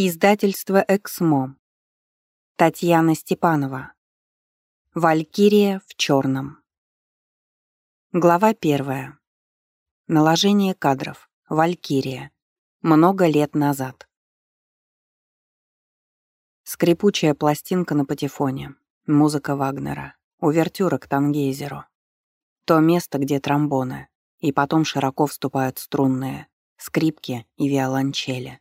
Издательство «Эксмо». Татьяна Степанова. Валькирия в черном. Глава первая. Наложение кадров. Валькирия. Много лет назад. Скрипучая пластинка на патефоне. Музыка Вагнера. Увертюра к Тангейзеру. То место, где тромбоны. И потом широко вступают струнные, скрипки и виолончели.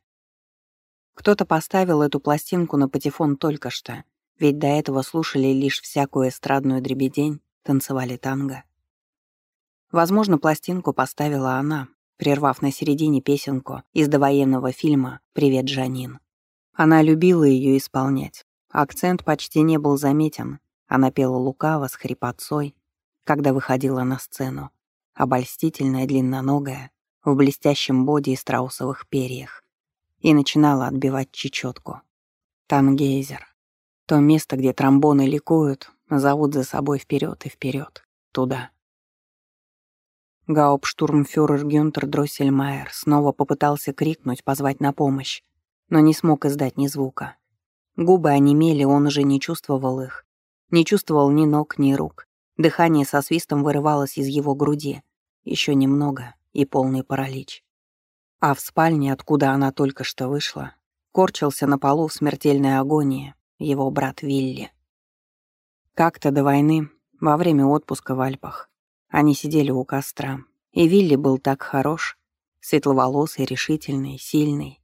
Кто-то поставил эту пластинку на патефон только что, ведь до этого слушали лишь всякую эстрадную дребедень, танцевали танго. Возможно, пластинку поставила она, прервав на середине песенку из довоенного фильма «Привет, Джанин». Она любила ее исполнять. Акцент почти не был заметен. Она пела лукаво с хрипотцой, когда выходила на сцену, обольстительная длинноногая, в блестящем боди и страусовых перьях и начинала отбивать чечетку. Тангейзер. То место, где тромбоны ликуют, зовут за собой вперед и вперед, туда. Гауптштурмфюрер Гюнтер Дроссельмайер снова попытался крикнуть, позвать на помощь, но не смог издать ни звука. Губы онемели, он уже не чувствовал их. Не чувствовал ни ног, ни рук. Дыхание со свистом вырывалось из его груди. Еще немного и полный паралич. А в спальне, откуда она только что вышла, корчился на полу в смертельной агонии его брат Вилли. Как-то до войны, во время отпуска в Альпах, они сидели у костра, и Вилли был так хорош, светловолосый, решительный, сильный.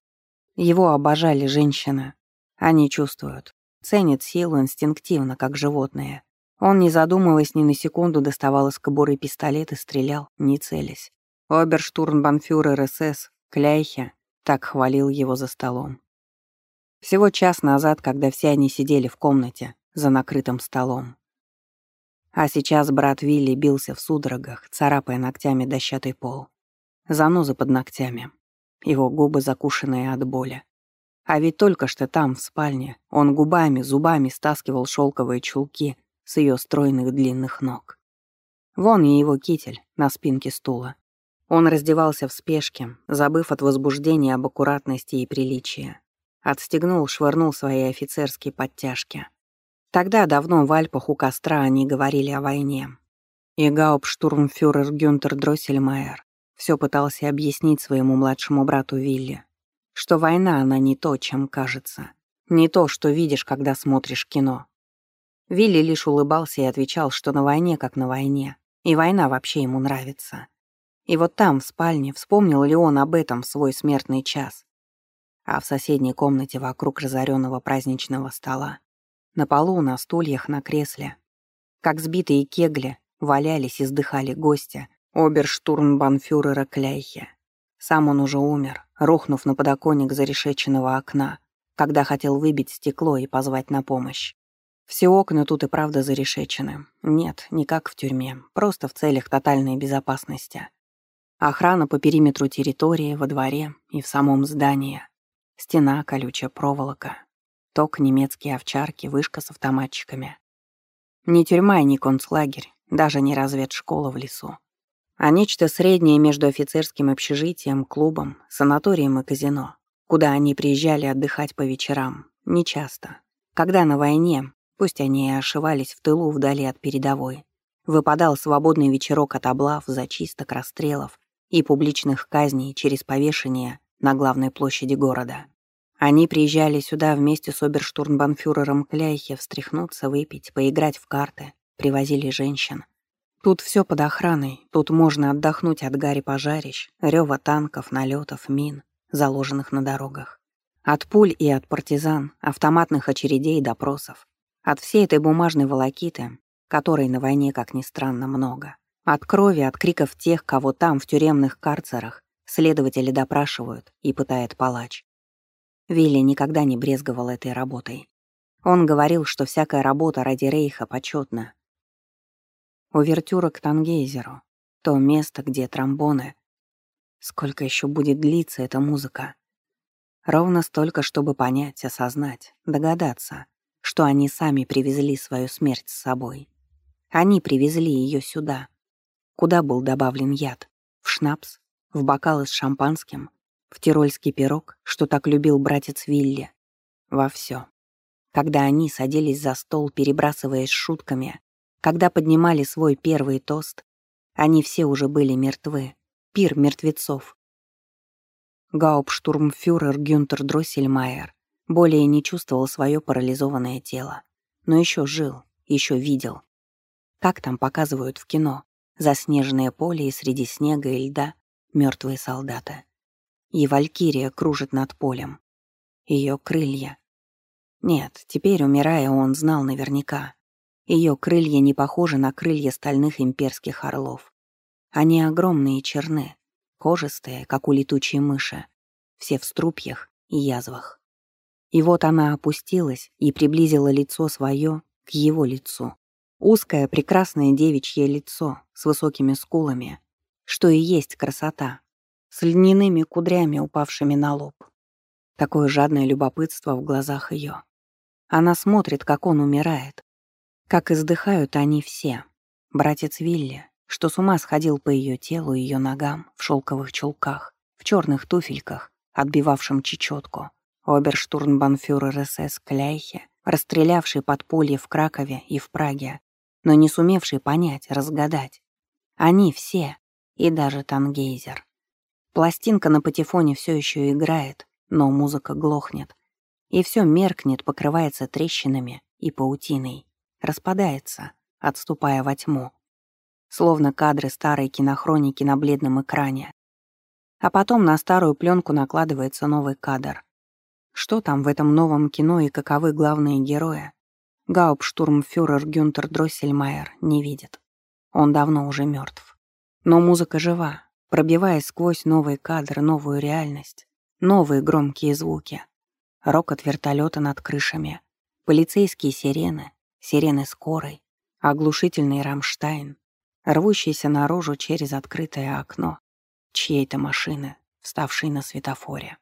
Его обожали женщины. Они чувствуют, ценят силу инстинктивно, как животные. Он, не задумываясь ни на секунду, доставал из кобуры пистолет и стрелял, не целясь. Оберштурмбанфюрер СС Кляйхе так хвалил его за столом. Всего час назад, когда все они сидели в комнате за накрытым столом. А сейчас брат Вилли бился в судорогах, царапая ногтями дощатый пол. Занозы под ногтями. Его губы закушенные от боли. А ведь только что там, в спальне, он губами, зубами стаскивал шелковые чулки с ее стройных длинных ног. Вон и его китель на спинке стула. Он раздевался в спешке, забыв от возбуждения об аккуратности и приличии. Отстегнул, швырнул свои офицерские подтяжки. Тогда, давно в Альпах у костра, они говорили о войне. И гауптштурмфюрер Гюнтер Дроссельмайер все пытался объяснить своему младшему брату Вилли, что война, она не то, чем кажется. Не то, что видишь, когда смотришь кино. Вилли лишь улыбался и отвечал, что на войне как на войне, и война вообще ему нравится. И вот там, в спальне, вспомнил ли он об этом в свой смертный час. А в соседней комнате вокруг разоренного праздничного стола, на полу, на стульях, на кресле, как сбитые кегли, валялись и сдыхали гости оберштурмбанфюрера Кляйхе. Сам он уже умер, рухнув на подоконник зарешеченного окна, когда хотел выбить стекло и позвать на помощь. Все окна тут и правда зарешечены. Нет, не как в тюрьме, просто в целях тотальной безопасности. Охрана по периметру территории, во дворе и в самом здании. Стена, колючая проволока. Ток, немецкие овчарки, вышка с автоматчиками. Не тюрьма и не концлагерь, даже не разведшкола в лесу. А нечто среднее между офицерским общежитием, клубом, санаторием и казино, куда они приезжали отдыхать по вечерам, нечасто. Когда на войне, пусть они и ошивались в тылу вдали от передовой, выпадал свободный вечерок от облав, зачисток, расстрелов и публичных казней через повешение на главной площади города. Они приезжали сюда вместе с оберштурмбанфюрером Кляйхе встряхнуться, выпить, поиграть в карты, привозили женщин. Тут все под охраной, тут можно отдохнуть от гари пожарищ, рева танков, налетов, мин, заложенных на дорогах. От пуль и от партизан, автоматных очередей и допросов. От всей этой бумажной волокиты, которой на войне, как ни странно, много. От крови, от криков тех, кого там, в тюремных карцерах, следователи допрашивают и пытает палач. Вилли никогда не брезговал этой работой. Он говорил, что всякая работа ради Рейха почетна. Увертюра к Тангейзеру, то место, где тромбоны. Сколько еще будет длиться эта музыка? Ровно столько, чтобы понять, осознать, догадаться, что они сами привезли свою смерть с собой. Они привезли ее сюда, Куда был добавлен яд? В шнапс? В бокалы с шампанским? в тирольский пирог, что так любил братец Вилли, во все. Когда они садились за стол, перебрасываясь шутками, когда поднимали свой первый тост, они все уже были мертвы. Пир мертвецов. Гауптштурмфюрер Гюнтер Дроссельмайер более не чувствовал свое парализованное тело, но еще жил, еще видел. Как там показывают в кино, заснеженное поле и среди снега и льда мертвые солдаты. И Валькирия кружит над полем. Ее крылья. Нет, теперь, умирая, он знал наверняка. Ее крылья не похожи на крылья стальных имперских орлов. Они огромные и черны, кожистые, как у летучей мыши, все в струпьях и язвах. И вот она опустилась и приблизила лицо свое к его лицу. Узкое, прекрасное девичье лицо с высокими скулами, что и есть красота, с льняными кудрями, упавшими на лоб. Такое жадное любопытство в глазах ее. Она смотрит, как он умирает, как издыхают они все. Братец Вилли, что с ума сходил по ее телу и ее ногам в шелковых чулках, в черных туфельках, отбивавшим чечетку. Оберштурмбанфюрер СС Кляйхе, расстрелявший подполье в Кракове и в Праге, но не сумевший понять, разгадать. Они все, и даже Тангейзер. Пластинка на патефоне все еще играет, но музыка глохнет. И все меркнет, покрывается трещинами и паутиной, распадается, отступая во тьму словно кадры старой кинохроники на бледном экране. А потом на старую пленку накладывается новый кадр. Что там в этом новом кино и каковы главные герои? Гауптштурмфюрер Гюнтер Дроссельмайер не видит. Он давно уже мертв. Но музыка жива, пробиваясь сквозь новый кадр, новую реальность, новые громкие звуки. Рокот вертолета над крышами, полицейские сирены, сирены скорой, оглушительный Рамштайн, рвущийся наружу через открытое окно чьей-то машины, вставшей на светофоре.